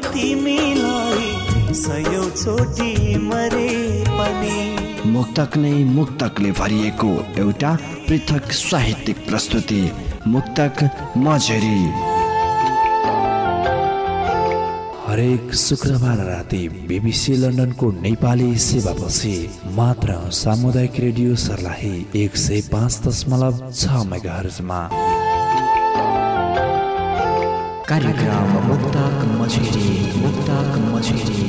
तिमीलाई सयौँ चोटि मरे पनि। मुक्तक नै मुक्तकले भरिएको एउटा पृथक साहित्यिक प्रस्तुति मुक्तक मझेरी। हरेक शुक्रबार राति बिबिसी लन्डनको नेपाली सेवापछि मात्र सामुदायिक रेडियो सर्लाही एक सय पाँच दशमलव छ मेगाहर्जमा। कार्यक्रम मुक्तक मझेरी मुक्तक मझेरी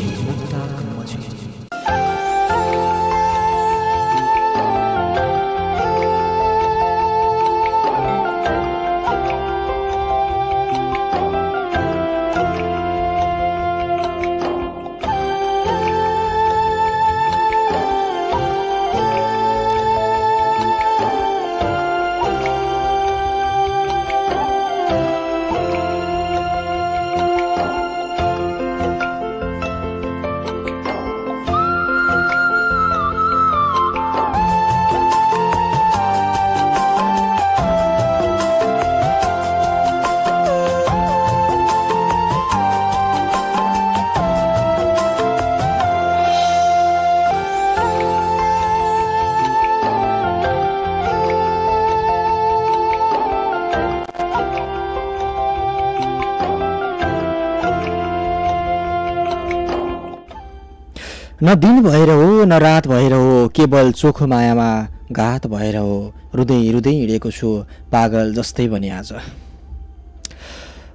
न दिन भएर हो न रात भएर हो केवल चोखो मायामा घात भएर हो रुँदै रुँदै हिँडेको छु पागल जस्तै भने आज।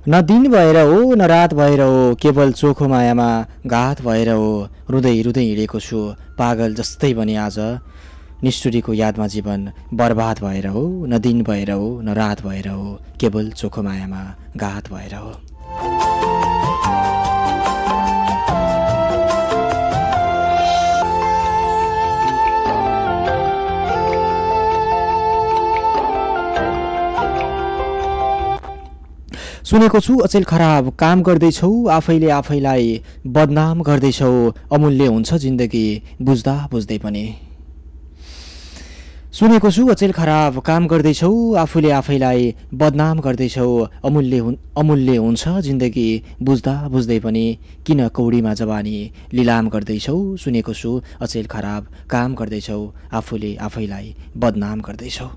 न दिन भएर हो न रात भएर हो केवल चोखो मायामा घात भएर हो रुँदै रुँदै हिँडेको छु पागल जस्तै भने आज। निष्ठुरीको यादमा जीवन बर्बाद भएर हो न दिन भएर हो न रात भएर हो केवल चोखो मायामा घात भएर हो। सुनेको छु अचेल खराब काम गर्दैछौ आफैले आफैलाई बदनाम गर्दैछौ। अमूल्य हुन्छ जिन्दगी बुझ्दा बुझ्दै पनि। सुनेको छु अचेल खराब काम गर्दैछौ आफूले आफैलाई बदनाम गर्दैछौ। अमूल्य हुन् अमूल्य हुन्छ जिन्दगी बुझ्दा बुझ्दै पनि। किन कौडीमा जवानी लिलाम गर्दैछौ? सुनेको छु अचेल खराब काम गर्दैछौ आफूले आफैलाई बदनाम गर्दैछौ।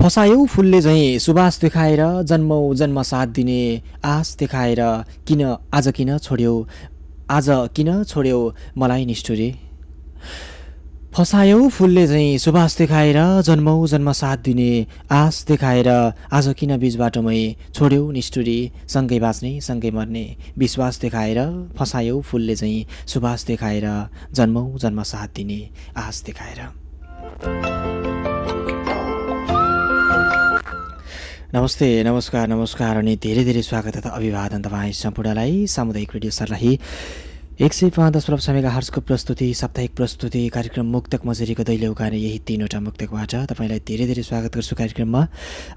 फसायौ फुलले झैँ सुबास देखाएर जन्मौ जन्म साथ दिने आस देखाएर किन आज किन छोड्यौ? आज किन छोड्यौ मलाई निष्ठुरी? फसायौ फुलले झैँ सुबास देखाएर जन्मौ जन्म साथ दिने आस देखाएर आज किन बिच बाटोमै छोड्यौ निष्ठुरी? सँगै बाँच्ने सँगै मर्ने विश्वास देखाएर फसायौ फुलले झैँ सुबास देखाएर जन्मौ जन्म साथ दिने आस देखाएर। नमस्ते नमस्कार नमस्कार अनि धेरै धेरै स्वागत तथा अभिवादन तपाईँ सम्पूर्णलाई सामुदायिक रेडियो सर्लाही एक सय पाँच दशमलव छमेका हर्सको प्रस्तुति साप्ताहिक प्रस्तुति कार्यक्रम मुक्तक मजुरीको दैले उकाने यही तिनवटा मुक्तकबाट तपाईँलाई धेरै धेरै स्वागत गर्छु कार्यक्रममा।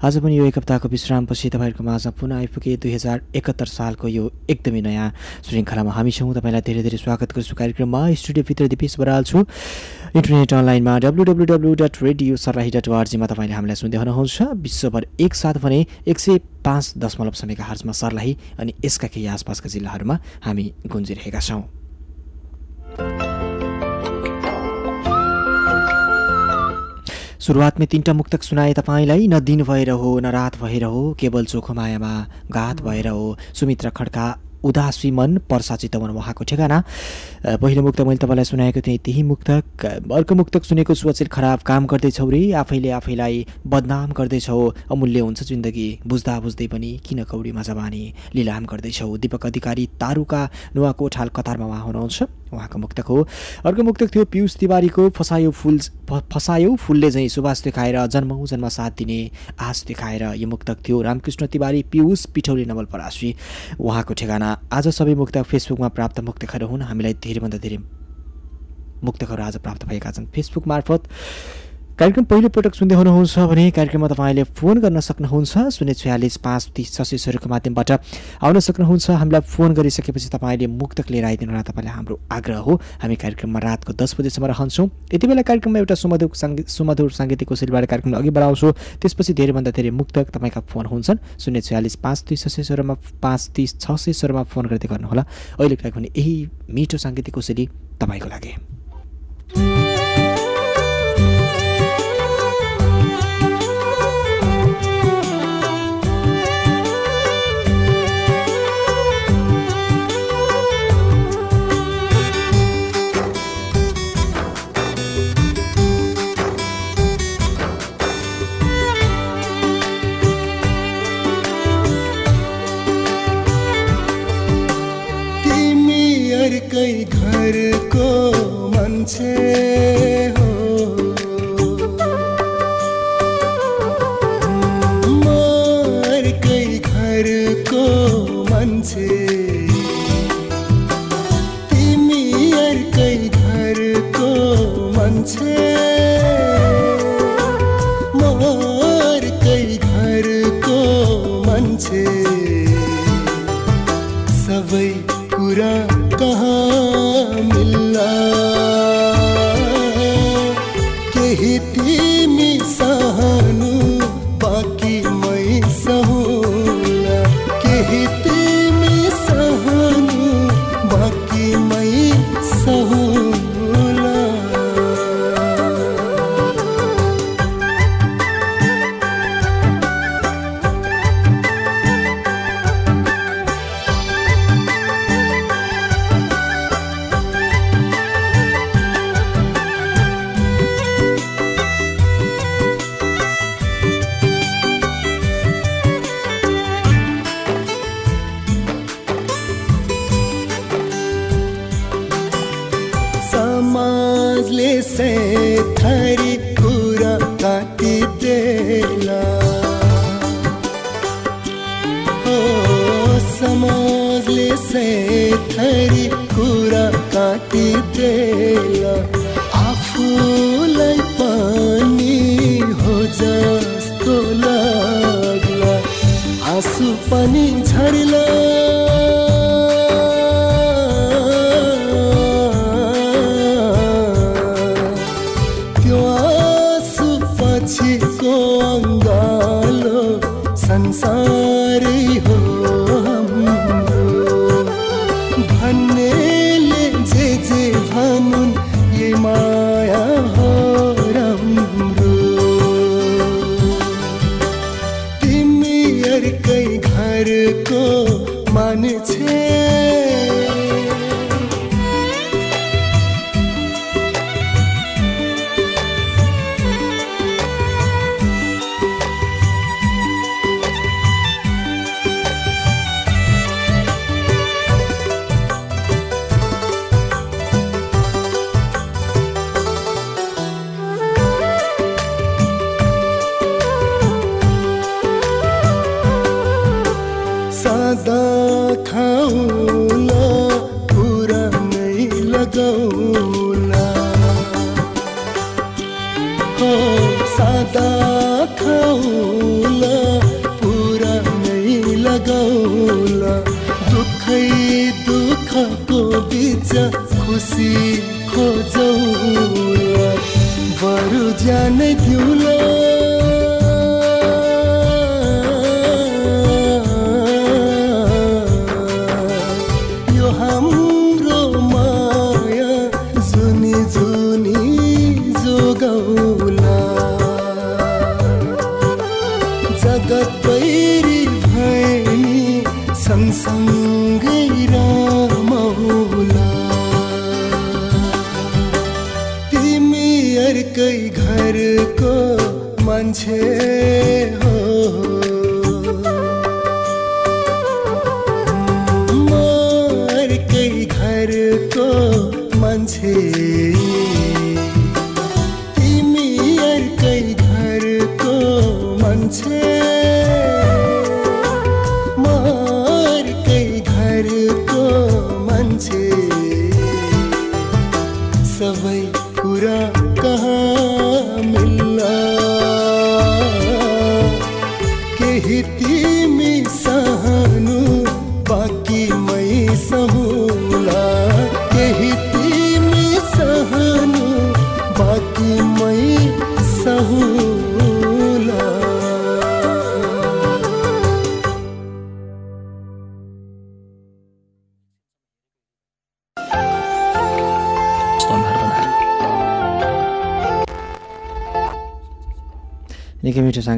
आज पनि यो एक हप्ताको विश्रामपछि तपाईँहरूको माझमा पुनः आइपुगे दुई हजार एकहत्तर सालको यो एकदमै नयाँ श्रृङ्खलामा हामी छौँ। तपाईँलाई धेरै धेरै स्वागत गर्छु कार्यक्रममा। स्टुडियोभित्र दिपेश बराल छु। इन्टरनेट अनलाइनमा W W W dot radio Sarlahi dot ओआरजीमा तपाईँले हामीलाई सुन्दै हुनुहुन्छ। विश्वभर एकसाथ भने एक सय पाँच दशमलव समेका हर्जमा सर्लाही अनि यसका केही आसपासका जिल्लाहरूमा हामी गुन्जिरहेका छौँ। सुरुवातमै तिनवटा मुक्तक सुनाए तपाईँलाई। न दिन भएर हो न रात भएर हो केवल चोखो मायामा घात भएर हो। सुमित्रा खड्का उदासी मन पर्सा चितवन उहाँको ठेगाना। पहिलो मुक्त मैले तपाईँलाई सुनाएको थिएँ त्यही मुक्तक। अर्को मुक्तक सुनेको छु अचेल खराब काम गर्दैछौ रे आफैले आफैलाई बदनाम गर्दैछौ। अमूल्य हुन्छ जिन्दगी बुझ्दा बुझ्दै पनि किन कौडीमा जवानी लिलाम गर्दैछौ। दिपक अधिकारी तारुका नुवाकोट हाल कतारमा उहाँ हुनुहुन्छ उहाँको मुक्तक हो। अर्को मुक्तक थियो पियुष तिवारीको फसायो फुल फसायो फुलले झैँ सुवास देखाएर जन्मौँ जन्म साथ दिने आश देखाएर यो मुक्तक थियो। रामकृष्ण तिवारी पियुष पिठौली नवलपरासी उहाँको ठेगाना। आज सबै मुक्तक फेसबुकमा प्राप्त मुक्तकहरू हुन्। हामीलाई धेरैभन्दा धेरै मुक्तकहरू आज प्राप्त भएका छन्। फेसबुक मार्फत कार्यक्रम पहिलोपटक सुन्दै हुनुहुन्छ भने कार्यक्रममा तपाईँले फोन गर्न सक्नुहुन्छ शून्य छयालिस पाँच तिस छ सय सोह्रको माध्यमबाट आउन सक्नुहुन्छ। हामीलाई फोन गरिसकेपछि तपाईँले मुक्तक लिएर आइदिनु होला तपाईँलाई हाम्रो आग्रह हो। हामी कार्यक्रममा रातको दस बजेसम्म रहन्छौँ। यति बेला कार्यक्रममा एउटा सुमधुर सङ्गीत सुमधुर साङ्गीतिक कौशलबाट कार्यक्रमलाई अघि बढाउँछु। त्यसपछि धेरैभन्दा धेरै मुक्तक तपाईँका फोन हुन्छन्। शून्य छयालिस पाँच तिस छ सय पाँच तिस छ सय सोह्रमा फोन गर्दै गर्नुहोला। अहिलेको लागि भने यही मिठो साङ्गीतिक कौशली तपाईँको लागि।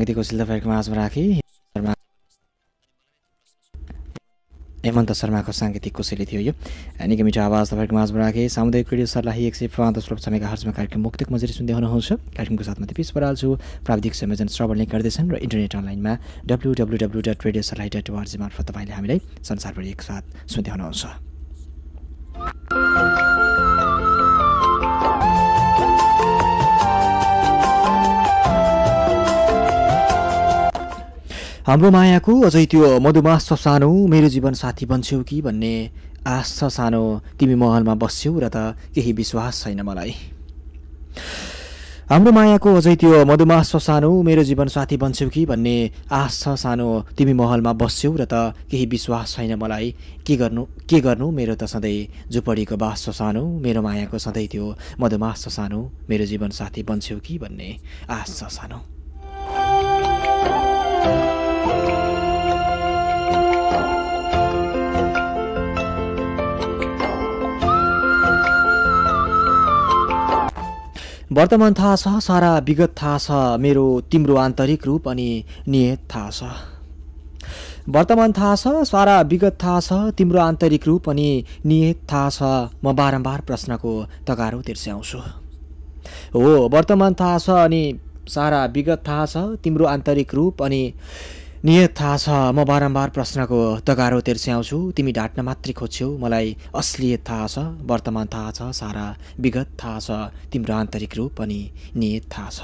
साङ्गीतिक कौशल तपाईँहरूको माझमा राखेँ। हेमन्त शर्माको साङ्गीतिक कोसेली थियो यो। निकै मिठो आवाज तपाईँहरूको माझमा राखेँ। सामुदायिक रेडियो सरलाई एक सय पाँच दशमलव छमेका हर्जमा कार्यक्रम मुक्तक मजाले सुन्दै हुनुहुन्छ। कार्यक्रमको साथमा त्यो पिस पराल छु। प्राविधिक संयोजन श्रवणले गर्दैछन् र इन्टरनेट अनलाइनमा W W W dot radio Sarlahi dot O R G मार्फत तपाईँले हामीलाई संसारभरि एकसाथ सुन्दै हुनुहुन्छ। हाम्रो मायाको अझै त्यो मधुमास छ सानो मेरो जीवन साथी बन्छौ कि भन्ने आश छ सानो। तिमी महलमा बस्छौ र त केही विश्वास छैन मलाई। हाम्रो मायाको अझै त्यो मधुमास छ सानो मेरो जीवन साथी बन्छौ कि भन्ने आश छ सानो। तिमी महलमा बस्छौ र त केही विश्वास छैन मलाई। के गर्नु के गर्नु मेरो त सधैँ? झुपडीको बास छ सानो मेरो मायाको सधैँ त्यो मधुमास छ सानो मेरो जीवन साथी बन्छौ कि भन्ने आश छ सानो। वर्तमान थाहा छ सारा विगत थाहा छ मेरो तिम्रो आन्तरिक रूप अनि नियत थाहा छ। वर्तमान थाहा छ सारा विगत थाहा छ तिम्रो आन्तरिक रूप अनि नियत थाहा छ म बारम्बार प्रश्नको तगारो तिर्स्याउँछु। हो वर्तमान थाहा छ अनि सारा विगत थाहा छ तिम्रो आन्तरिक रूप अनि नियत थाहा छ म बारम्बार प्रश्नको तगारो तिर्स्याउँछु। तिमी ढाट्न मात्रै खोज्छौ। मलाई असलियत थाहा छ वर्तमान थाहा छ सारा विगत थाहा छ तिम्रो आन्तरिक रूप अनि नियत थाहा छ।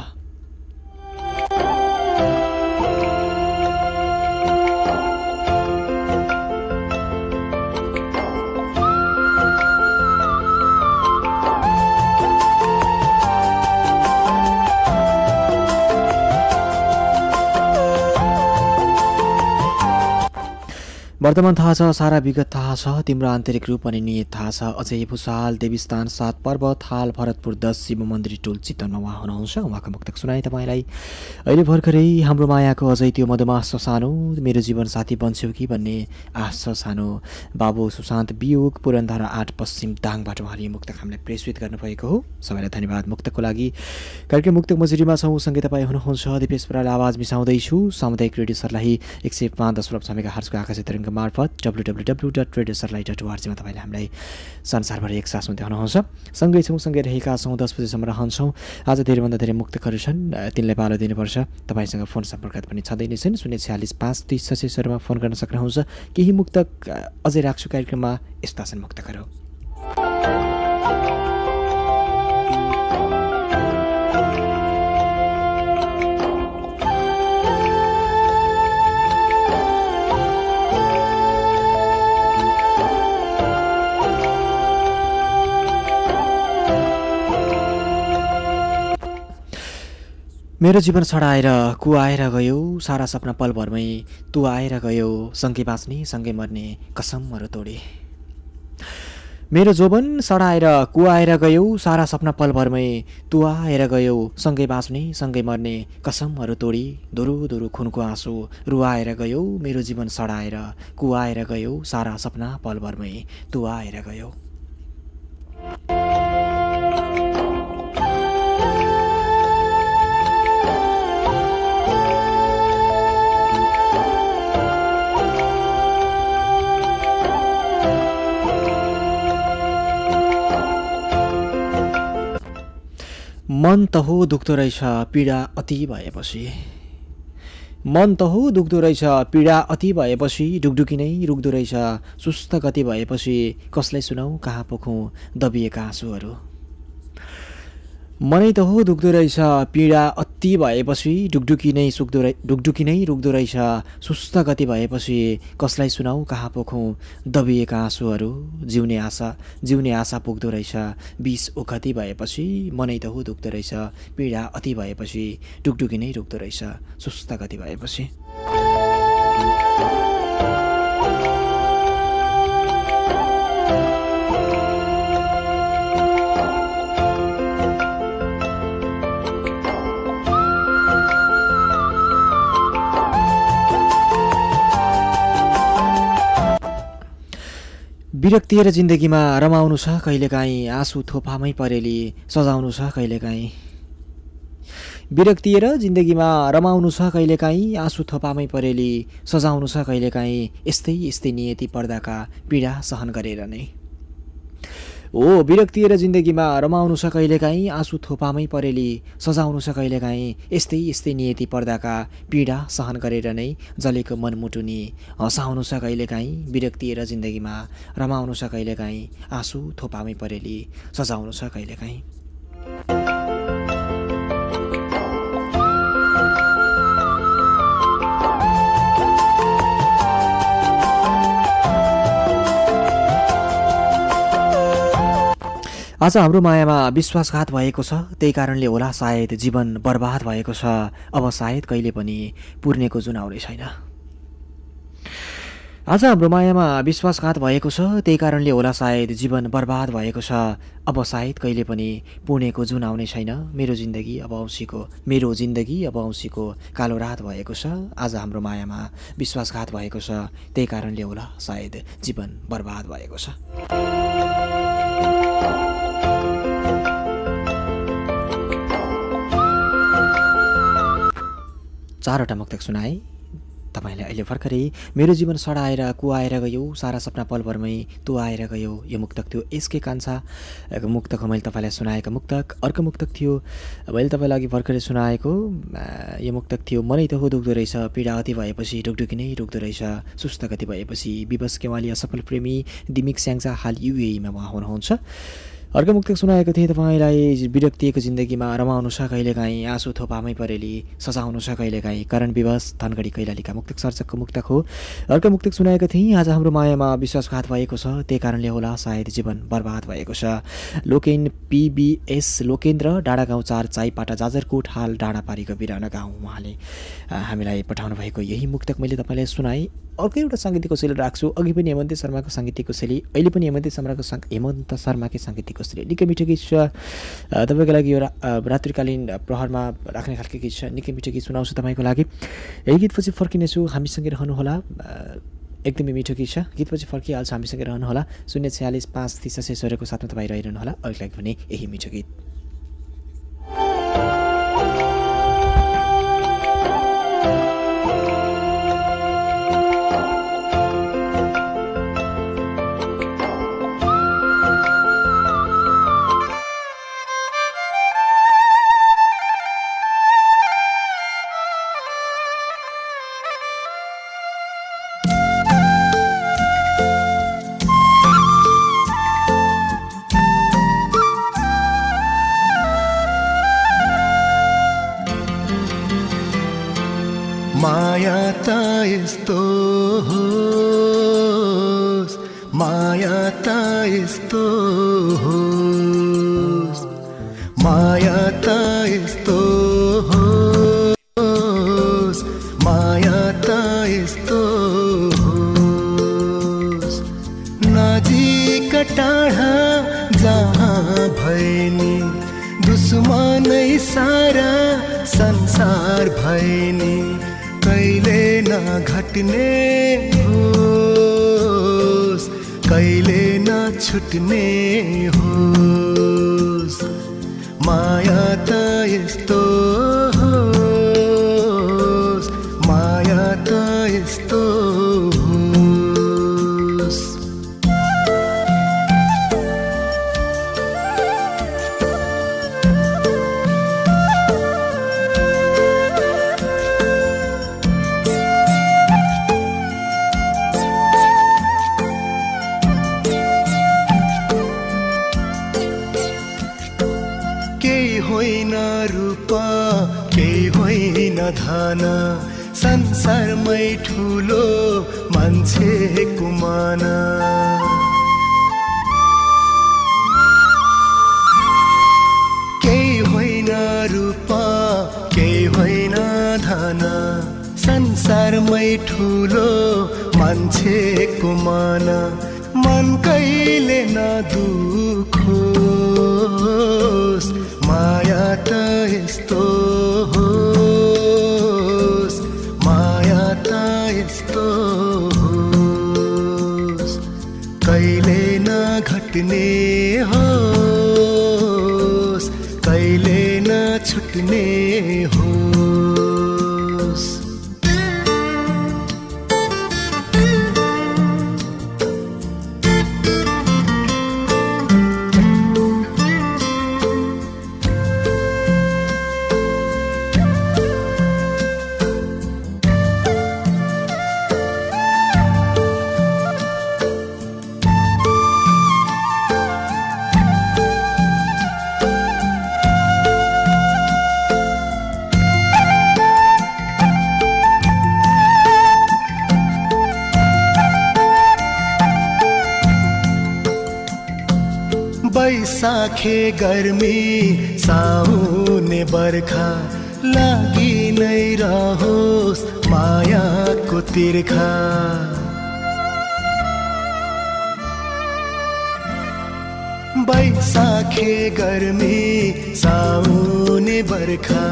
वर्तमान थाहा छ सारा विगत थाहा छ तिम्रो आन्तरिक रूप अनि नियत थाहा छ। अझै भूषाल देवीस्थान सात पर्वत हाल भरतपुर दस शिव मन्दिर टोल चितवनमा उहाँ हुनुहुन्छ। उहाँको मुक्तक सुनाएँ तपाईँलाई। अहिले भर्खरै हाम्रो मायाको अझै त्यो मधुमास छ सानो। मेरो जीवन साथी बन्छौ कि भन्ने आश छ सानो। बाबु सुशान्त वियोग पुरनधारा आठ पश्चिम दाङबाट उहाँले मुक्तक हामीलाई प्रेषित गर्नुभएको हो। सबैलाई धन्यवाद मुक्तकको लागि। कार्यक्रम मुक्तक मजुरीमा छौँ। सँगै तपाईँ हुनुहुन्छ। दिपेश बराल आवाज मिसाउँदैछु। सामुदायिक रेडियो सरलाई एक सय पाँच दशमलव छमेका हर्सको आकाश मार्फत W W W dot radio Sarlahi dot ओआरजीमा तपाईँले हामीलाई संसारभरि एकसाथ सुन्दै हुनुहुन्छ। सँगै छौँ सँगै रहेका छौँ दस बजीसम्म रहन्छौँ। आज धेरैभन्दा धेरै मुक्तकहरू छन् तिनलाई पालो दिनुपर्छ। तपाईँसँग फोन सम्पर्क पनि छँदै नै छन्। शून्य छ्यालिस पाँच तिस छ फोन गर्न सक्नुहुन्छ। केही मुक्तक अझै राख्छु कार्यक्रममा यस्ता छन् मुक्तकहरू मेरो जीवन छडाएर कु आएर गयो सारा सपना पलभरमै तँ आएर गयो सँगै बाँच्ने सँगै मर्ने कसमहरू तोडे। मेरो जोबन सडाएर कु आएर गयो सारा सपना पलभरमै तँ आएर गयो सँगै बाँच्ने सँगै मर्ने कसमहरू तोडी दुरु दुरु खुनको आँसु रुवाएर गयो मेरो जीवन सडाएर कु आएर गयो सारा सपना पलभरमै तँ आएर गयो। मन त हो दुख्दो रहेछ पीडा अति भएपछि। मन त हो दुख्दो रहेछ पीडा अति भएपछि डुकडुकी नै रुक्दो रहेछ सुस्त गति भएपछि कसलाई सुनाऊ कहाँ पोखौँ दबिएका आँसुहरू। मनै त हो दुख्दो रहेछ पीडा अति भएपछि डुकडुकी नै सुक्दो रहे डुकडुकी नै रुक्दो रहेछ सुस्त गति भएपछि कसलाई सुनाऊ कहाँ पोखौँ? दबिएका आँसुहरू जिउने आशा जिउने आशा पुग्दो रहेछ। बिस उखति भएपछि मनै त हो दुख्दो रहेछ पीडा अति भएपछि डुकडुकी नै रुक्दो रहेछ सुस्त गति भएपछि। विरक्तिएर जिन्दगीमा रमाउनु छ कहिलेकाहीँ आँसु थोपामै परेली सजाउनु छ कहिलेकाहीँ। विरक्ति र जिन्दगीमा रमाउनु छ कहिलेकाहीँ आँसु थपामै परेली सजाउनु छ कहिलेकाहीँ यस्तै यस्तै नियति पर्दाका पीडा सहन गरेर नै। हो विरक्ति र जिन्दगीमा रमाउनु छ कहिलेकाहीँ आँसु थोपामै परेली सजाउनु छ कहिलेकाहीँ यस्तै यस्तै नियति पर्दाका पीडा सहन गरेर नै जलेको मनमुटुनी हँसाउनु छ कहिलेकाहीँ विरक्ति र जिन्दगीमा रमाउनु छ कहिलेकाहीँ आँसु थोपामै परेली सजाउनु छ कहिलेकाहीँ आज हाम्रो मायामा विश्वासघात भएको छ। त्यही कारणले होला सायद जीवन बर्बाद भएको छ। अब सायद कहिले पनि पुर्नेको जुन आउने छैन। आज हाम्रो मायामा विश्वासघात भएको छ। त्यही कारणले होला सायद जीवन बर्बाद भएको छ। अब सायद कहिले पनि पुर्नेको जुन आउने छैन। मेरो जिन्दगी अब औँसीको मेरो जिन्दगी अब औँसीको कालो रात भएको छ। आज हाम्रो मायामा विश्वासघात भएको छ। त्यही कारणले होला सायद जीवन बर्बाद भएको छ। चारवटा मुक्तक सुनाए तपाईँलाई अहिले भर्खरै मेरो जीवन सडाएर कुवाएर गयो सारा सपना पलभरमै तँ आएर गयो यो मुक्तक थियो एसके कान्छाको मुक्तक मैले तपाईँलाई सुनाएको मुक्तक अर्को मुक्तक थियो मैले तपाईँलाई अघि भर्खरै सुनाएको यो मुक्तक थियो मनै त हो दुख्दो रहेछ पीडा अति भएपछि ढुकढुकी नै रुख्दो रहेछ सुस्त गति भएपछि विवश केवाली असफल प्रेमी दिमिक स्याङ्जा हाल युएमा उहाँ हुनुहुन्छ। अर्को मुक्तक सुनाएको थिएँ तपाईँलाई विरक्तिएको जिन्दगीमा रमाउनु छ कहिलेकाहीँ आँसु थोपामै परेली सजाउनु छ कहिलेकाहीँ करण विवश धनगढी कैलालीका मुक्तक सर्जकको मुक्तक हो। अर्को मुक्तक सुनाएको थिएँ आज हाम्रो मायामा विश्वासघात भएको छ त्यही कारणले होला सायद जीवन बर्बाद भएको छ। लोकेन पिबिएस लोकेन्द्र डाँडा गाउँ चार चाइपाटा जाजरकोट हाल डाँडापारीको बिराना गाउँ उहाँले हामीलाई पठाउनु भएको यही मुक्तक मैले तपाईँलाई सुनाएँ। अर्को एउटा साङ्गीतिक शैली राख्छु अघि पनि हेमन्त शर्माको साङ्गीतिक शैली अहिले पनि हेमन्त शर्माको हेमन्त शर्माकै साङ्गीतिक शैली निकै मिठो गीत छ। तपाईँको लागि यो रात्रिकालीन प्रहरमा राख्ने खालको गीत छ। निकै मिठो गीत सुनाउँछु तपाईँको लागि। यही गीतपछि फर्किनेछु। हामीसँगै रहनुहोला। एकदमै मिठो गीत छ। गीतपछि फर्किहाल्छ। हामीसँगै रहनुहोला। शून्य छयालिस पाँच तिस स्वरको साथमा तपाईँ रहिरहनुहोला। अहिले लागि भने यही मिठो गीत। नजिक जहाँ भए नि दुश्मनै सारा संसार भए नि कहिले नघट्ने होस् कहिले नछुट्ने होस्। माया त यस्तो संसारमै ठुलो मान्छे कुमान। केही होइन रूप केही होइन धन। संसारमै ठुलो मान्छे कुमान। मन कहिले नदुखोस् माया नघट्ने होस्। कहिले नछुट्ने तिर्खा बैसाखे गर्मी साउने बर्खा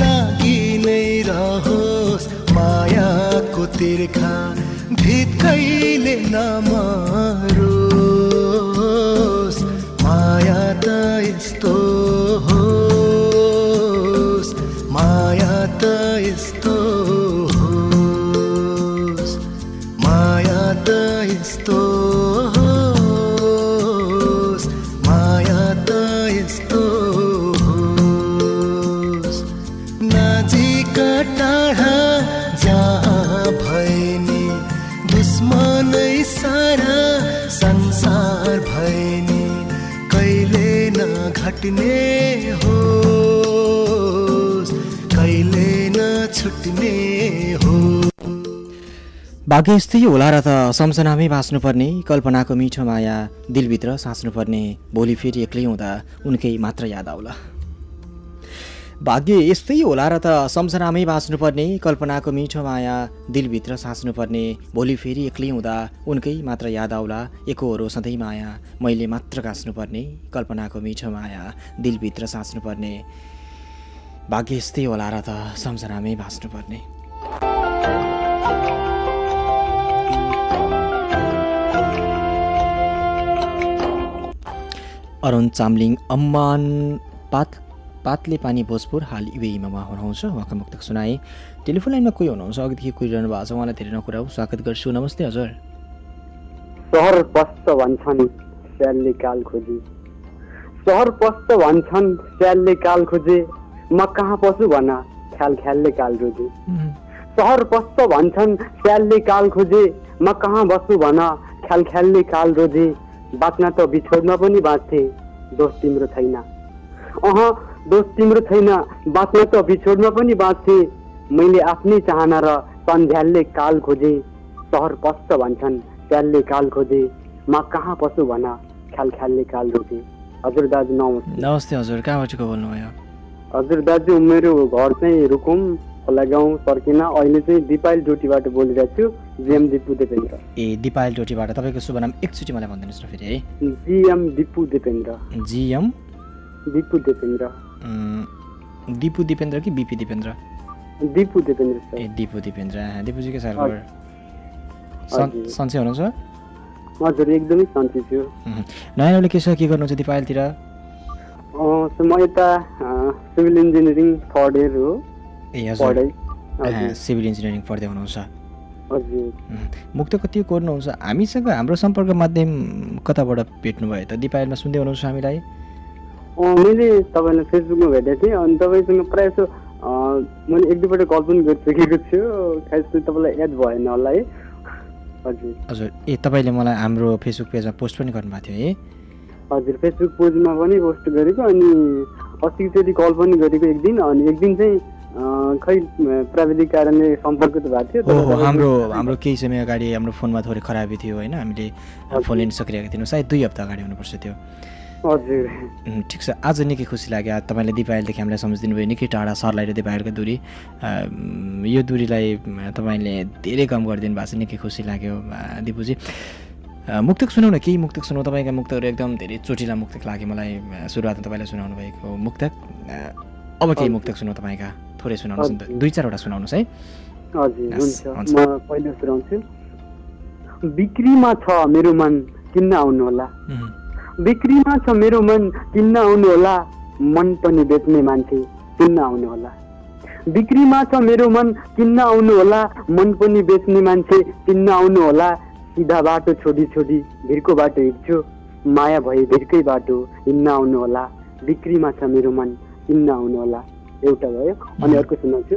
लागि नै रहोस् मायाको तिर्खा। भित्कैले नमरोस् भाग्य यस्तै होला र त सम्झनामै बाँच्नुपर्ने कल्पनाको मिठो माया दिलभित्र साँच्नुपर्ने भोलि फेरि एक्लै हुँदा उनकै मात्र याद आउला। भाग्य यस्तै होला र त सम्झनामै बाँच्नुपर्ने कल्पनाको मिठो माया दिलभित्र साँच्नुपर्ने भोलि फेरि एक्लै हुँदा उनकै मात्र याद आउला एकहोरो सधैँ माया मैले मात्र गाँच्नुपर्ने कल्पनाको मिठो माया दिलभित्र साँच्नुपर्ने। भाग्य यस्तै होला र त सम्झनामै बाँच्नुपर्ने। अरुण चामलिङ अम्मान पात पातले पानी भोजपुर हाल युएमा उहाँ हुनुहुन्छ। उहाँका मुक्तक सुनाए। टेलिफोन लाइनमा कोही हुनुहुन्छ? अघिदेखि कुरिरहनु भएको छ? उहाँलाई धेरै नकुरा हो। स्वागत गर्छु। नमस्ते हजुर। सहर पस्छ भन्छन् स्यालले काल खोजे। सहर पस्छ भन्छन् स्यालले काल खोजे। म कहाँ पसु भन ख्याल ख्यालले काल रोजे। सहर पस्छ भन्छन् स्यालले काल खोजे। म कहाँ बस्छु भन ख्याल ख्यालले काल रोजे। बाँच्न त बिछोडमा पनि बाँच्थे दोष तिम्रो छैन। अह दोष तिम्रो छैन बाँच्न त बिछोडमा पनि बाँच्थे। मैले आफ्नै चाहना र सन्ध्यालले काल खोजे सहर पस्छ भन्छन् स्यालले काल खोजे। म कहाँ पसु भन ख्याल ख्यालले काल रोजे। हजुर दाजु नमस्ते। नमस्ते हजुर कहाँबाट बोल्नुभयो? हजुर दाजु मेरो घर चाहिँ रुकुम। खोला गाउँ सर्किना अहिले चाहिँ दिपाइल ड्युटीबाट बोलिरहेको छु जिएम दिपु देपेन्द्र। ए दिपायल डोटीबाट तपाईँको शुभ नाम एकचोटि मलाई भनिदिनुहोस् न फेरि है। जिएम दिपु देपेन्द्र। जिएम? दिपु देपेन्द्र। दिपु दिपेन्द्र कि बिपी दिपेन्द्र? दिपु देपेन्द्र सर। ए दिपु दिपेन्द्र। दिपुजी के। हजुर। सन्चै हुनुहुन्छ? हजुर एकदमै शान्ति छु। उम्, नयाँ नौले के छ के गर्नुहुन्छ दिपायलतिर म यता सिभिल इन्जिनियरिङ थर्ड इयर हो। सिभिल इन्जिनियरिङ पढ्दै हुनुहुन्छ। मुक्त कति कोर्नुहुन्छ। हामीसँग हाम्रो सम्पर्क माध्यम कताबाट भेट्नुभयो त? दिपायलमा सुन्दै हुनुहुन्छ हामीलाई। मैले तपाईँलाई फेसबुकमा भेटेको थिएँ। अनि तपाईँसँग प्रायः जसो अँ, मैले एक दुईपल्ट कल पनि गरिसकेको छु। खास तपाईँलाई याद भएन होला है। हजुर। हजुर। ए तपाईँले मलाई हाम्रो फेसबुक पेजमा पोस्ट पनि गर्नुभएको थियो है हजुर फेसबुक पेजमा पनि पोस्ट गरेको अनि अस्तिचोटि कल पनि गरेको एक दिन। अनि एक दिन चाहिँ खै प्राविधिक कारणले सम्पर्क त भएको थियो हाम्रो हाम्रो केही समय अगाडि हाम्रो फोनमा थोरै खराबी थियो होइन हामीले फोन लिन सकिरहेको थिएनौँ सायद दुई हप्ता अगाडि हुनुपर्छ त्यो। हजुर। ठिक छ आज निकै खुसी लाग्यो तपाईँले दिपायलदेखि हामीलाई सम्झिदिनु भयो निकै टाढा सरलाई र दिपायलको दूरी यो दूरीलाई तपाईँले धेरै कम गरिदिनु भएको छ निकै खुसी लाग्यो दिपुजी। मुक्तक सुनाउन केही मुक्तक सुनाउ तपाईँका मुक्तहरू एकदम धेरै चोटिला मुक्तक लाग्यो मलाई सुरुवातमा तपाईँले सुनाउनु भएको मुक्तक। अब केही मुक्तक सुनाउ तपाईँका। थोरै सुनाउनुहोस् न त। दुई चारवटा सुनाउनुहोस् है। हजुर हस्, हुन्छ। हुन्छ। म पहिलो सुनाउँछु। बिक्रीमा छ मेरो मन किन्न आउनु होला। उम्, बिक्रीमा छ मेरो मन किन्न आउनु होला। मन पनि बेच्ने मान्छे किन्न आउनु होला। बिक्रीमा छ मेरो मन किन्न आउनु होला। मन पनि बेच्ने मान्छे किन्न आउनु होला। सिधा बाटो छोडी छोडी भिरको बाटो हिँड्छु। माया भए भिरकै बाटो हिँड्न आउनु होला। बिक्रीमा छ मेरो मन किन्न आउनु होला। एउटा भयो अनि अर्को सुनाउँछु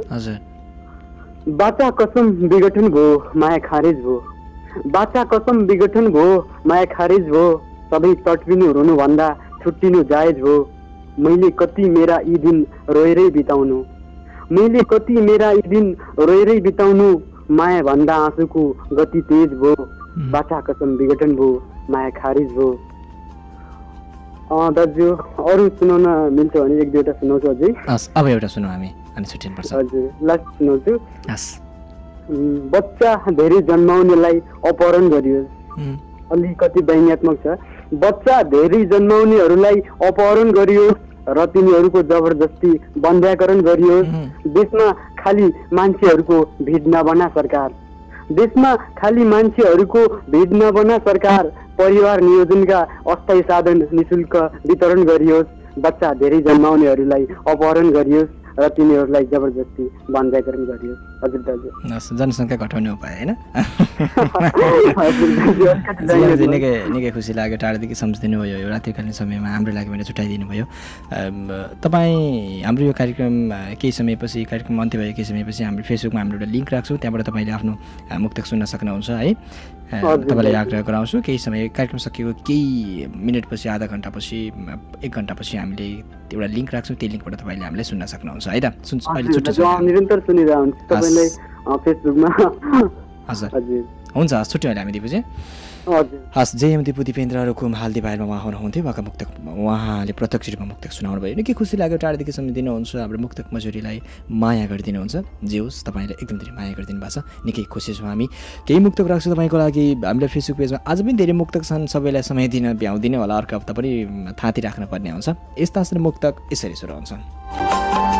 बाचा कसम विघटन भयो माया खारेज भयो बाचा कसम विघटन भयो माया खारेज भयो सबै तटपिनु रुनुभन्दा छुट्टिनु जायज भयो मैले कति मेरा यी दिन रोएरै बिताउनु। मैले कति मेरा यी दिन रोएरै बिताउनु। माया भन्दा आँसुको गति तेज भयो बाचा कसम विघटन भयो माया खारिज भयो दाजु अरू सुनाउन मिल्छ भने एक दुईवटा सुनाउँछु अझै। हस् अब एउटा सुनौ हामी अनि छुट्टिनुपर्छ हजुर लास्ट सुनाउँछु। हस्। बच्चा धेरै जन्माउनेलाई अपहरण गरियोस् अलिकति व्यङ्ग्यात्मक छ। बच्चा धेरै जन्माउनेहरूलाई अपहरण गरियोस् र तिनीहरूको जबरजस्ती बन्ध्याकरण गरियोस् देशमा खालि मान्छेहरूको भिड नबना सरकार। देशमा खालि मान्छेहरूको भिड नबना सरकार परिवार नियोजनका अस्थायी साधन निशुल्क वितरण गरियोस् बच्चा धेरै जन्माउनेहरूलाई अपहरण गरियोस्। र तिनीहरूलाई जबरजस्ती बन्ध्याकरण गरियोस् हजुर दाजु। जनसङ्ख्या घटाउने उपाय होइन। निकै निकै खुसी लाग्यो टाढादेखि सम्झिदिनु भयो यो रात्रिकालीन समयमा हाम्रो लागि भने छुट्याइदिनु भयो। तपाईँ हाम्रो यो कार्यक्रम केही समयपछि कार्यक्रम अन्त्य भयो केही समयपछि हाम्रो फेसबुकमा हाम्रो एउटा लिङ्क राख्छौँ त्यहाँबाट तपाईँले आफ्नो मुक्तक सुन्न सक्नुहुन्छ है। तपाईँलाई। आग्रह गराउँछु केही समय कार्यक्रम सकिएको केही मिनटपछि आधा घन्टापछि एक घन्टापछि हामीले एउटा लिङ्क राख्छौँ त्यो लिङ्कबाट तपाईँले हामीलाई सुन्न सक्नुहुन्छ है त? सुन अहिले छुट्टी फेसबुकमा हजुर हुन्छ हस् छुट्टी अहिले हामी हजुर हस् जयम दिपु दिपेन्द्र रुकुम हाल दिपायलमा उहाँ हुनुहुन्थ्यो। उहाँका मुक्तक उहाँले प्रत्यक्ष रूपमा मुक्तक सुनाउनु भयो। निकै खुसी लाग्यो टाढादेखि सम्झिदिनुहुन्छ। हाम्रो मुक्तक मजुरीलाई माया गरिदिनुहुन्छ। जे होस् तपाईँले एकदम धेरै माया गरिदिनु भएको छ। निकै खुसी छौँ हामी। केही मुक्तक राख्छु तपाईँको लागि। हामीले फेसबुक पेजमा आज पनि धेरै मुक्तक छन्। सबैलाई समय दिन भ्याउँदिने होला। अर्को हप्ता पनि थाँती राख्नुपर्ने हुन्छ। यस्ता मुक्तक। यसरी सुरु हुन्छन्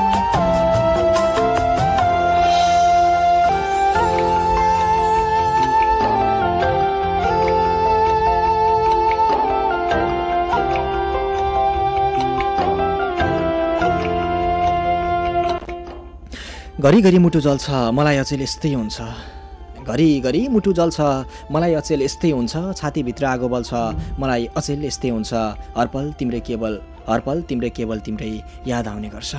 घरिघरि मुटु जल्छ मलाई अचेल यस्तै हुन्छ। घरिघरि मुटु जल्छ मलाई अचेल यस्तै हुन्छ छातीभित्र आगो बल्छ मलाई अचेल यस्तै हुन्छ। हरपल तिम्रै केवल हरपल तिम्रै केवल तिम्रै याद आउने गर्छ।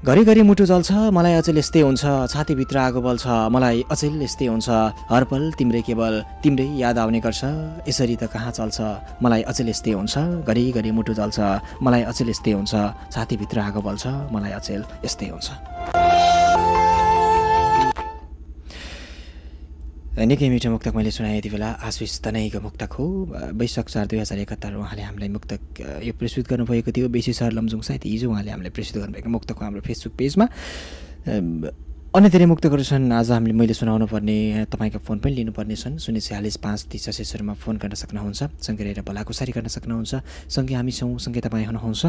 घरिघरि मुटु जल्छ मलाई अचेल यस्तै हुन्छ छातीभित्र आगो बल्छ मलाई अचेल यस्तै हुन्छ। हरपल तिम्रै केवल तिम्रै याद आउने गर्छ। यसरी त कहाँ चल्छ? मलाई अचेल यस्तै हुन्छ घरिघरि मुटु जल्छ। मलाई अचेल यस्तै हुन्छ छातीभित्र आगो बल्छ मलाई अचेल यस्तै हुन्छ। निकै मिठो मुक्तक मैले सुनाएँ यति बेला। आशिष तनैको मुक्तक हो। वैशाख चार दुई हजार एकहत्तर उहाँले हामीलाई मुक्तक यो प्रस्तुत गर्नुभएको थियो। बेसी सर लमजुङ सायद हिजो उहाँले हामीलाई प्रस्तुत गर्नुभएको मुक्तक हो हाम्रो फेसबुक पेजमा। अन्य धेरै मुक्तकहरू छन्। आज हामीले मैले सुनाउनु पर्ने तपाईँको फोन पनि लिनुपर्ने छन्। शून्य छयालिस पाँच तिस छसेसहरूमा फोन गर्न सक्नुहुन्छ सँगै रहेर भलाकुसारी गर्न सक्नुहुन्छ सँगै हामी छौँ सँगै तपाईँ हुनुहुन्छ।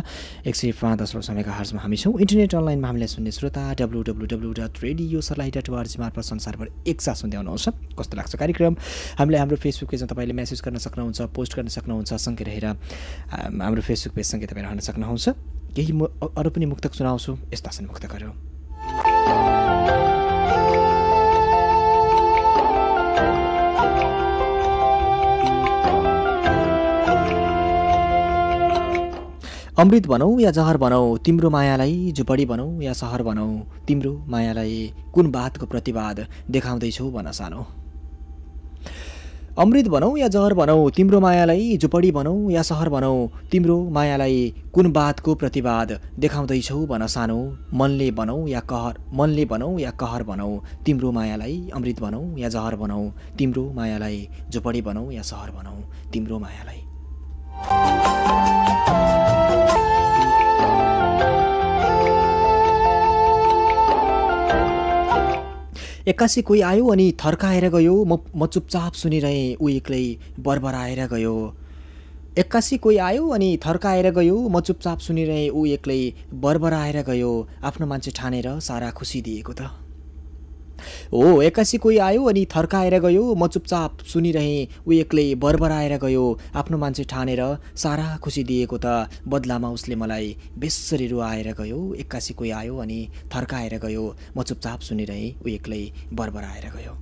एक सय पाँच दशमलव समयका हर्जमा हामी छौँ। इन्टरनेट अनलाइनमा हामीलाई सुन्ने श्रोता W W W dot radio Sarlahi dot O R G मार्फत संसारभर एकसाथ सुन्दै आउनुहुन्छ कस्तो लाग्छ कार्यक्रम? हामीलाई हाम्रो फेसबुक पेजमा तपाईँले मेसेज गर्न सक्नुहुन्छ पोस्ट गर्न सक्नुहुन्छ सँगै रहेर हाम्रो फेसबुक पेजसँगै तपाईँ रहन सक्नुहुन्छ। केही म अरू पनि मुक्तक सुनाउँछु। यस्ता छन् मुक्तकहरू। अमृत भनौँ या जहर भनौँ तिम्रो मायालाई झुपडी भनौँ या सहर भनौँ तिम्रो मायालाई कुन बातको प्रतिवाद देखाउँदैछौ भन सानो। अमृत भनौँ या जहर भनौँ तिम्रो मायालाई झुपडी भनौँ या सहर भनौँ तिम्रो मायालाई कुन बातको प्रतिवाद देखाउँदैछौ भन सानो मनले भनौँ या कहर मनले भनौँ या कहर भनौँ तिम्रो मायालाई अमृत भनौँ या जहर भनौँ तिम्रो मायालाई झुपडी भनौँ या सहर भनौँ तिम्रो मायालाई। एक्कासी कोही आयो अनि थर्काएर गयो। म म चुपचाप सुनिरहेँ ऊ एक्लै बरबराएर गयो। एक्कासी कोही आयो अनि थर्काएर गयो। म चुपचाप सुनिरहेँ ऊ एक्लै बरबराएर गयो। आफ्नो मान्छे ठानेर सारा खुसी दिएको त। हो एक्कासी कोही आयो अनि थर्काएर गयो म चुपचाप सुनिरहेँ ऊ एक्लै बरबराएर गयो आफ्नो मान्छे ठानेर सारा खुसी दिएको त बदलामा उसले मलाई बेसरी रुवाएर गयो एक्कासी कोही आयो अनि थर्काएर गयो म चुपचाप सुनिरहेँ ऊ एक्लै बरबराएर गयो।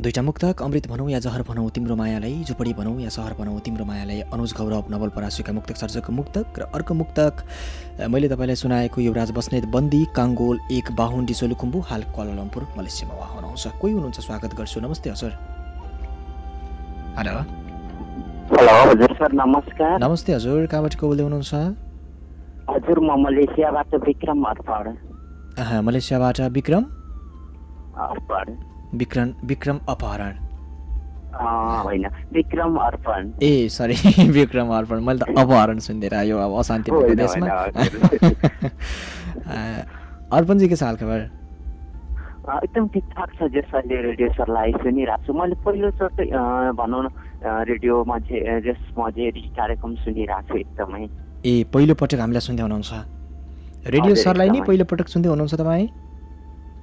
दुईटा मुक्तक अमृत भनौँ या जहर भनौँ तिम्रो मायालाई झुपडी भनौँ या सहर भनौँ तिम्रो मायालाई अनुज गौरव नवलपरासीका मुक्तक सर्जकको मुक्तक र अर्को मुक्तक। मैले तपाईँलाई सुनाएको युवराज बस्नेत बन्दी काङ्गोल एक बाहुन्डी सोलुखुम्बु हाल क्वालालम्पुर मलेसियामा उहाँ हुनुहुन्छ। कोही हुनुहुन्छ? स्वागत गर्छु। नमस्ते हजुर। हेलो। हेलो हजुर सर नमस्कार। नमस्ते हजुर। कहाँबाट को बोल्दै हुनुहुन्छ? हजुर म मलेसियाबाट विक्रम मलेसियाबाट विक्रम? विक्रम विक्रम अपहरण होइन. विक्रम अर्पण ए सरी विक्रम अर्पण मैले त अपहरण सुनिदिएर आयो अब अशान्ति देशमा। अर्पणजी के छ हालखबर एकदम ठिकठाक छ जे सरले रेडियो सरलाई सुनिरहेको छु। मैले पहिलोचोटि भनौँ न रेडियोमा चाहिँ जस मजेरी कार्यक्रम सुनिरहेको छु एकदमै। ए पहिलो पटक हामीलाई सुन्दै हुनुहुन्छ। रेडियो सरलाई नै एकदमै। पहिलो पटक सुन्दै हुनुहुन्छ तपाईँ?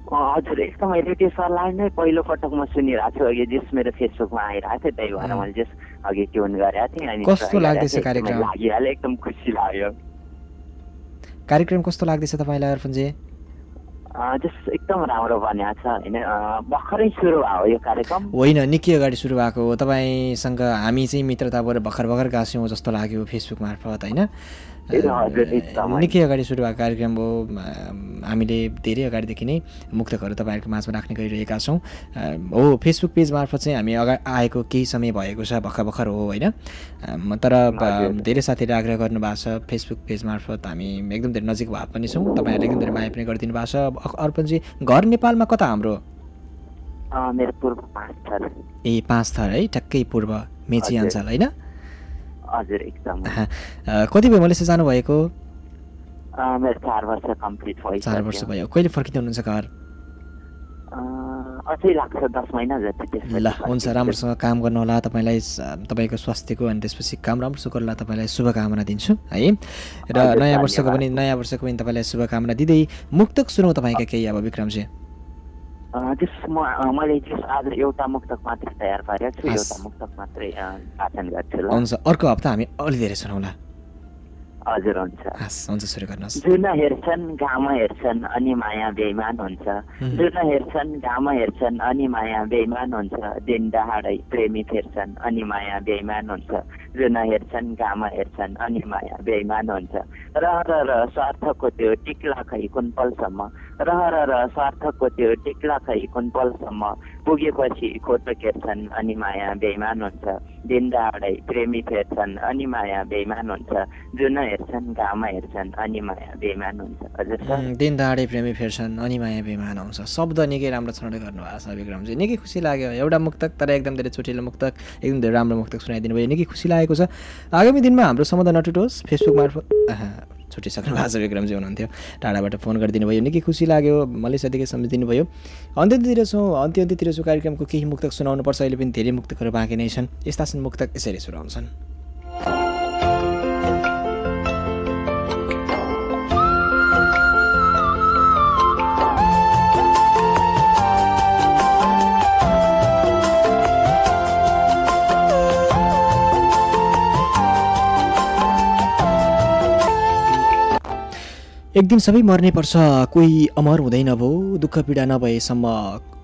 हजुर एकदमै रेडियो सरलाई नै पहिलो पटक म सुनिरहेको छु अघि जस मेरो फेसबुकमा आइरहेको थियो त्यही भएर। मैले जस अघि ट्युन गरेको थिएँ अनि कस्तो लाग्दैछ कार्यक्रम? लागिहाल्यो एकदम खुसी लाग्यो कार्यक्रम कस्तो लाग्दैछ तपाईँलाई अर्पणजी जस एकदम राम्रो बनिएको छ होइन भर्खरै सुरु भयो यो कार्यक्रम होइन निकै अगाडि सुरु भएको हो तपाईँसँग हामी चाहिँ मित्रताबाट भर्खर भर्खर गाँस्यौँ जस्तो लाग्यो फेसबुक मार्फत होइन। निकै अगाडि सुरु भएको कार्यक्रम हो हामीले धेरै अगाडिदेखि नै मुक्तकहरू तपाईँहरूको माझमा राख्ने गरिरहेका छौँ। हो फेसबुक पेज मार्फत चाहिँ हामी अगा आएको केही समय भएको छ भर्खर भर्खर हो होइन? तर धेरै साथीहरूले आग्रह गर्नुभएको छ फेसबुक पेज मार्फत हामी एकदम धेरै नजिक भए पनि छौँ। तपाईँहरूले एकदम धेरै माया पनि गरिदिनु भएको छ। अर्पणजी घर नेपालमा कता हाम्रो? ए पाँच थर है ठ्याक्कै पूर्व मेची। अञ्चल होइन? हजुर एकदम। कति भयो मलेसिया जानुभएको? मेरो चार वर्ष कम्प्लिट भइसक्यो। चार वर्ष भयो। कहिले फर्किँदै हुनुहुन्छ घर अझै लाग्छ दस महिना जति ल हुन्छ राम्रोसँग काम गर्नुहोला तपाईँलाई तपाईँको स्वास्थ्यको अनि त्यसपछि काम राम्रोसँग गर्नुलाई तपाईँलाई शुभकामना दिन्छु है? र नयाँ वर्षको। पनि नयाँ वर्षको पनि तपाईँलाई शुभकामना दिँदै मुक्तक सुनौ तपाईँका केही अब विक्रमजी। त्यस म मैले त्यस आज एउटा मुक्तक मात्रै तयार पारेको छु। एउटा मुक्तक मात्रै वाचन गर्छु हुन्छ अर्को हप्ता हामी अलि धेरै सुनौला हजुर हुन्छ हुन्छ सुरु गर्नुहोस् जुन हेर्छन् घाम हेर्छन् अनि माया बेइमान हुन्छ जुन हेर्छन् घाम हेर्छन् अनि माया बेइमान हुन्छ दिन दहाडै प्रेमी फेर्छन् अनि माया बेइमान हुन्छ जुन हेर्छन् घाम हेर्छन् अनि माया बेइमान हुन्छ रहर र स्वार्थको त्यो टिक्ला खै कुन पलसम्म? रहर र स्वार्थको त्यो टिक्ला खै कुन पलसम्म? पुगेपछि खोटो केर्छन् अनि माया बेइमान हुन्छ दिन दहाडै प्रेमी फेर्छन् अनि माया बेइमान हुन्छ जुन हेर्छन् घाम हेर्छन् अनि माया बेइमान हुन्छ हजुर दिन दहाडे प्रेमी फेर्छन् अनि माया बेमान आउँछ शब्द निकै राम्रो छनौट गर्नुभएको छ विक्रमजी निकै खुसी लाग्यो। एउटा मुक्तक तर एकदम धेरै छोटिलो मुक्तक एकदम धेरै राम्रो मुक्तक सुनाइदिनु भयो निकै खुसी लागेको छ। आगामी दिनमा हाम्रो सम्बन्ध नटुटोस् फेसबुक मार्फत आहा, छुटिसक्नु भएको छ विक्रमजी हुनुहुन्थ्यो। टाढाबाट फोन गरिदिनु भयो निकै खुसी लाग्यो मलेसियादेखि सम्झिदिनु भयो अन्त्यतिर छौँ अन्त्य अन्त्यतिर छौँ कार्यक्रमको केही मुक्तक सुनाउनु पर्छ अहिले पनि धेरै मुक्तकहरू बाँकी नै छन्। यस्ता छन् मुक्तक यसरी सुनाउँछन्। एक दिन सबै मर्नै पर्छ। कोही अमर हुँदैन भो। दुःख पीडा नभएसम्म।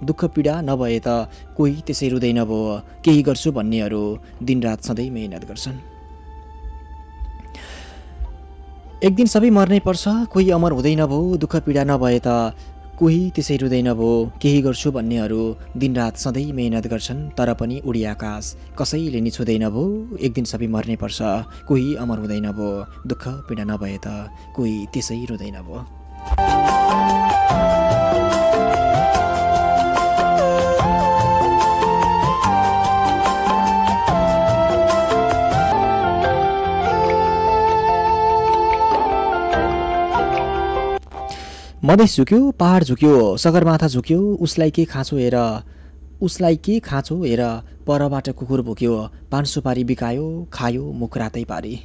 दुःख पीडा नभए त कोही त्यसै रुँदैन भो। केही गर्छु भन्नेहरू दिनरात सधैँ मेहनत गर्छन्। एक दिन सबै मर्नै पर्छ। कोही अमर हुँदैन भो। दुःख पीडा नभए त कोही त्यसै रुँदैन भो केही गर्छु भन्नेहरू दिनरात सधैँ मेहनत गर्छन् तर पनि उडी आकाश कसैले नि छुँदैन भो एक दिन सबै मर्नै पर्छ कोही अमर हुँदैन भो दुःख पीडा नभए त कोही त्यसै रुँदैन भो मधेस झुक्यो पहाड झुक्यो सगरमाथा झुक्यो उसलाई के खाँचो हेर उसलाई के खाँचो हेर परबाट कुकुर भुक्यो पान सुपारी बिकायो खायो मुख रातै पारी।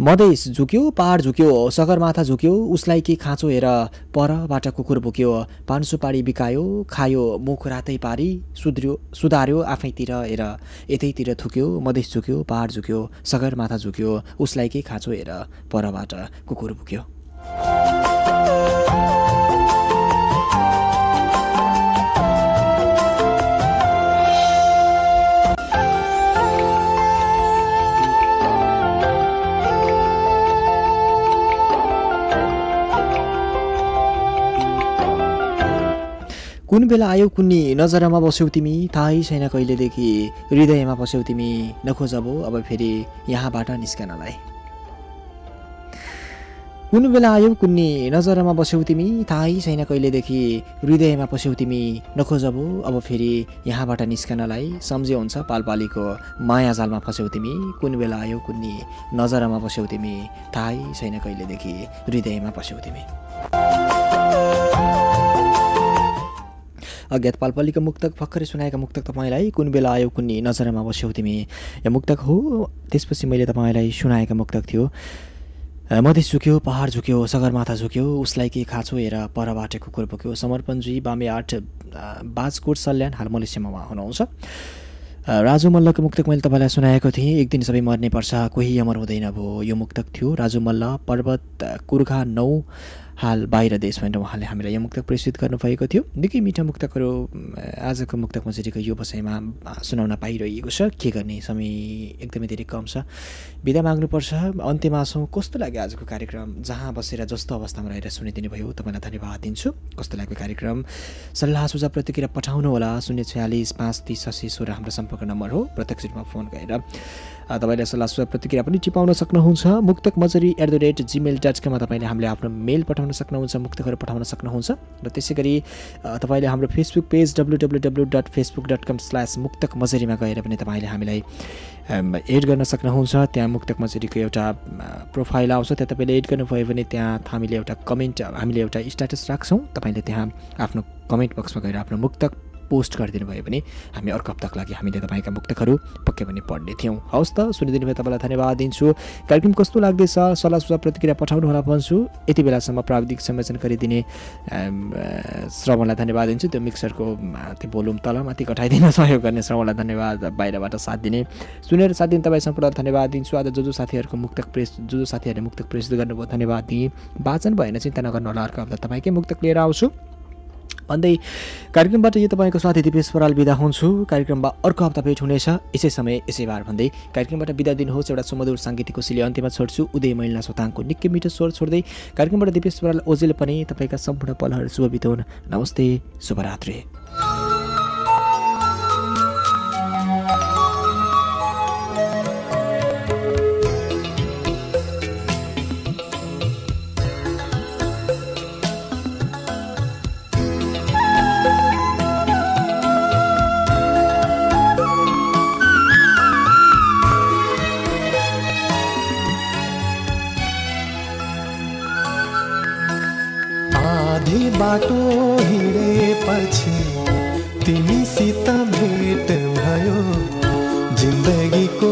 मधेस झुक्यो पहाड झुक्यो सगरमाथा झुक्यो उसलाई के खाँचो हेर परबाट कुकुर बोक्यो पान सुपारी बिकायो खायो मुख रातै पारी सुध्रियो सुधार्यो आफैतिर हेर यतैतिर थुक्यो मधेस झुक्यो पहाड झुक्यो सगरमाथा झुक्यो उसलाई के खाँचो हेर परबाट कुकुर बोक्यो। कुन बेला आयौ कुन्नी? नजरमा बस्यौ तिमी थाहै छैन कहिलेदेखि। हृदयमा बस्यौ तिमी। नखोजबो अब फेरि यहाँबाट निस्कनलाई। कुन बेला आयौ कुन्नी? नजरमा बस्यौ तिमी थाहै छैन कहिलेदेखि। हृदयमा पस्यौ तिमी। नखोजबो अब फेरि यहाँबाट निस्कनलाई सम्झे हुन्छ पालपालीको माया जालमा फस्यौ तिमी। कुन बेला आयौ कुन्नी? नजरमा बस्यौ तिमी। थाहै छैन कहिलेदेखि हृदयमा पस्यौ तिमी। अज्ञात पालपालीको मुक्तक भर्खरै सुनाएका मुक्तक तपाईँलाई कुन बेला आयो कुन्नी? नजरमा बस्यौ तिमी। यो मुक्तक हो त्यसपछि मैले तपाईँलाई सुनाएका मुक्तक थियो। मधेस झुक्यो पहाड झुक्यो सगरमाथा झुक्यो उसलाई के खाँचो हेर परबाट कुकुर बोक्यो। समर्पणजी बामे आठ बाजकोट सल्यान हाल मलेसियामा उहाँ हुनुहुन्छ। राजु मल्लको मुक्तक मैले तपाईँलाई सुनाएको थिएँ। एक दिन सबै मर्ने पर्छ कोही अमर हुँदैन भयो यो मुक्तक थियो। राजु मल्ल पर्वत कुर्खा नौ हाल बाहिर देश भनेर उहाँले हामीलाई यो मुक्तक प्रेषित गर्नुभएको थियो। निकै मिठा मुक्तकहरू आजको मुक्तक मजरीको यो अ, सुनाउन पाइरहेको छ। के गर्ने? समय एकदमै धेरै कम छ। बिदा माग्नुपर्छ। अन्त्यमा छौँ कस्तो लाग्यो आजको कार्यक्रम? जहाँ बसेर जस्तो अवस्थामा रहेर सुनिदिनु भयो तपाईँलाई धन्यवाद दिन्छु। कस्तो लाग्यो कार्यक्रम? सल्लाह सुझाव प्रतिक्रिया पठाउनु होला शून्य छयालिस पाँच तिस असी सोह्र हाम्रो सम्पर्क नम्बर हो। प्रत्यक्ष रूपमा फोन गरेर तपाईँले सल्लाह सुझाव प्रतिक्रिया पनि टिपाउन सक्नुहुन्छ। Muktak Majari at the rate Gmail dot कममा तपाईँले हामीले आफ्नो मेल पठाउन सक्नुहुन्छ मुक्तकहरू पठाउन सक्नुहुन्छ। र त्यसै गरी तपाईँले हाम्रो Facebook page W W W dot Facebook dot com slash Muktak मजरीमा गएर पनि तपाईँले हामीलाई एड गर्न सक्नुहुन्छ। त्यहाँ मुक्तक मजरीको एउटा प्रोफाइल आउँछ। त्यहाँ तपाईँले एड गर्नुभयो भने त्यहाँ हामीले एउटा कमेन्ट हामीले एउटा स्ट्याटस राख्छौँ। तपाईँले त्यहाँ आफ्नो कमेन्ट बक्समा गएर आफ्नो मुक्तक पोस्ट गरिदिनु भयो भने हामी अर्को हप्ताको लागि हामीले तपाईँका मुक्तकहरू पक्कै पनि पढ्ने थियौँ। हवस् त सुनिदिनु भयो तपाईँलाई धन्यवाद दिन्छु। कार्यक्रम कस्तो लाग्दैछ? सल्लाह सुझाव प्रतिक्रिया पठाउनु होला भन्छु। यति बेलासम्म प्राविधिक संयोजन गरिदिने श्रवणलाई धन्यवाद दिन्छु। त्यो मिक्सरको त्यो भोल्युम तलमाथि घटाइदिन सहयोग गर्ने श्रवणलाई धन्यवाद बाहिरबाट साथ दिने। सुनेर साथ दिने तपाईँ सम्पूर्ण धन्यवाद दिन्छु। आज जो जो साथीहरूको मुक्तक प्रेस जो जो साथीहरूले मुक्तक प्रेसित गर्नुभयो धन्यवाद दिएँ। वाचन भएन चिन्ता नगर्नु होला। अर्को हप्ता तपाईँकै मुक्तक लिएर आउँछु। भन्दै कार्यक्रमबाट यो तपाईँको साथी दिपेश बराल बिदा हुन्छु। कार्यक्रममा अर्को हप्ता भेट हुनेछ। यसै समय यसै बार भन्दै कार्यक्रमबाट बिदा दिनुहोस्। एउटा सुमधुर साङ्गीतिक कोसीले अन्त्यमा छोड्छु। उदय महिला सोताङको निकै मिठो स्वर छोड्दै कार्यक्रमबाट दिपेश बराल ओजेल पनि तपाईँका सम्पूर्ण पलहरू शुभ बिताउन् नमस्ते शुभरात्रि। आधी बाटो हिँडेपछि तिमीसित भेट भयो। जिन्दगीको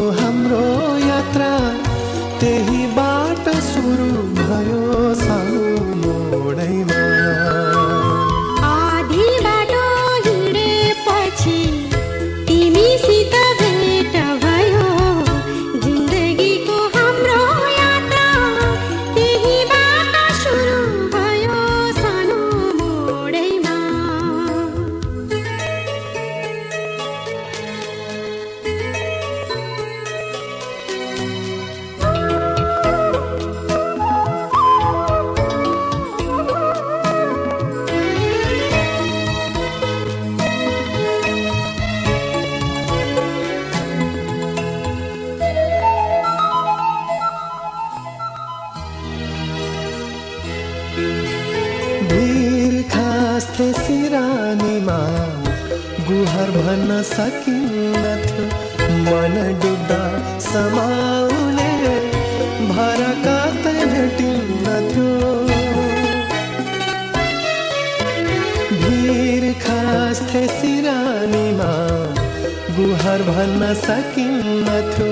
खास्थे सिरानीमा गुहार भन्न सकिन्नथ्यो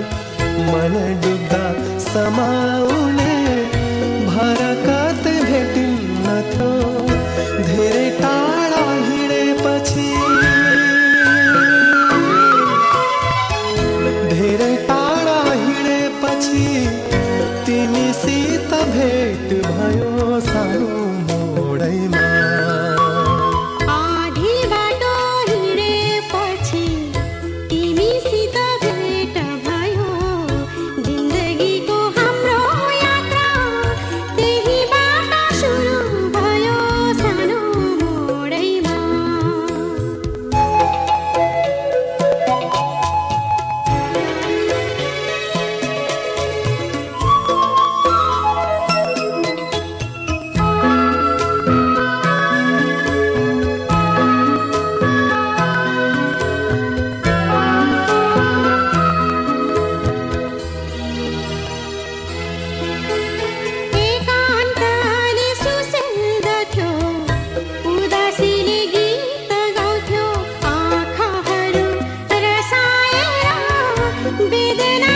मन डुब्दा समाउने भरकत भेटिन्न थियो धेरै टाढा हिँडेपछि धेरै टाढा हिँडेपछि तिमीसित भेट भयो सानो Be